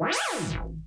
Wow!